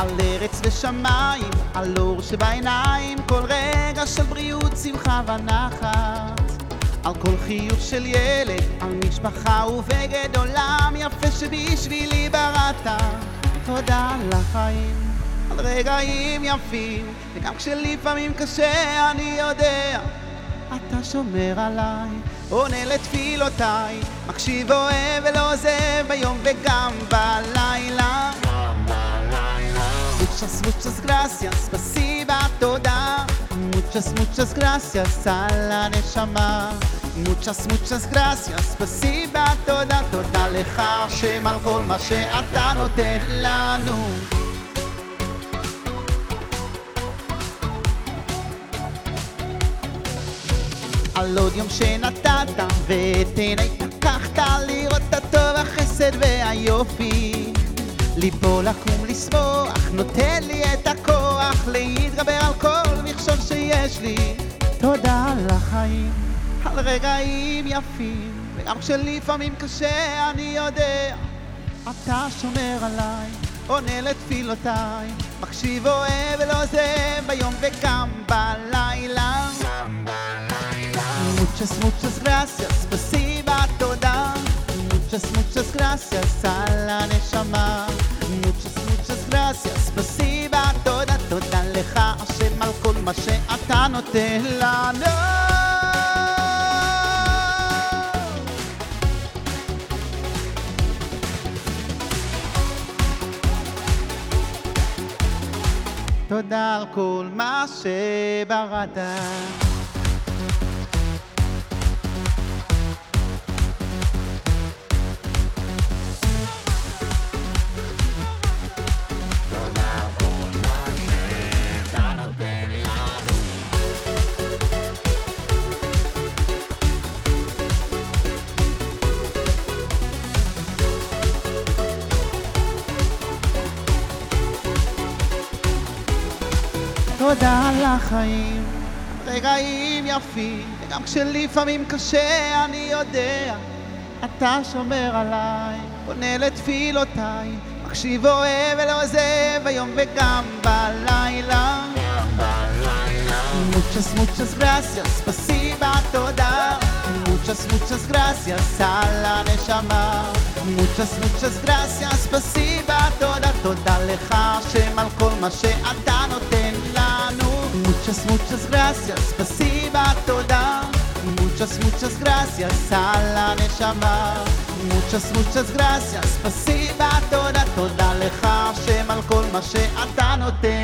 על ארץ ושמיים, על אור שבעיניים, כל רגע של בריאות, שמחה ונחת. על כל חיוך של ילד, על משפחה ובגד עולם יפה שבשבילי בראת. תודה על החיים, על רגעים יפים, וגם כשלפעמים קשה אני יודע, אתה שומר עליי, עונה לתפילותיי, מקשיב אוהב ולא עוזב ביום וגם בלילה. Muchas, muchas gracias, spasiba תודה. Muchas, muchas gracias על הנשמה. Muchas, muchas gracias, spasiba תודה. תודה לך השם על כל מה שאתה נותן לנו. על עוד יום שנתת ואת ליבו לקום לשמוח, נותן לי את הכוח להתגבר על כל מכשול שיש לי. תודה על החיים, על רגעים יפים, וגם כשלפעמים קשה אני יודע, אתה שומר עליי, עונה לתפילותיי, מקשיב אוהב ולא עוזב ביום וגם בלילה. Muchas, muchas gracias, spasiba תודה. Muchas, muchas gracias על הנשמה. Gracias, spasiba תודה. תודה לך השם על כל מה שאתה נותן לנו. תודה על כל מה שבראת. תודה על החיים, רגעים יפים, וגם כשלפעמים קשה אני יודע, אתה שומר עליי, פונה לתפילותיי, מקשיב אוהב ולא עוזב היום וגם בלילה. Muchas, muchas gracias, spasiba תודה. Muchas, muchas gracias על הנשמה. Muchas, muchas gracias, spasiba תודה. תודה לך השם על כל מה שאתה. Muchas, muchas gracias, spasiba תודה. Muchas, muchas gracias על הנשמה. Muchas, muchas gracias, spasiba תודה. תודה לך השם על כל מה שאתה נותן.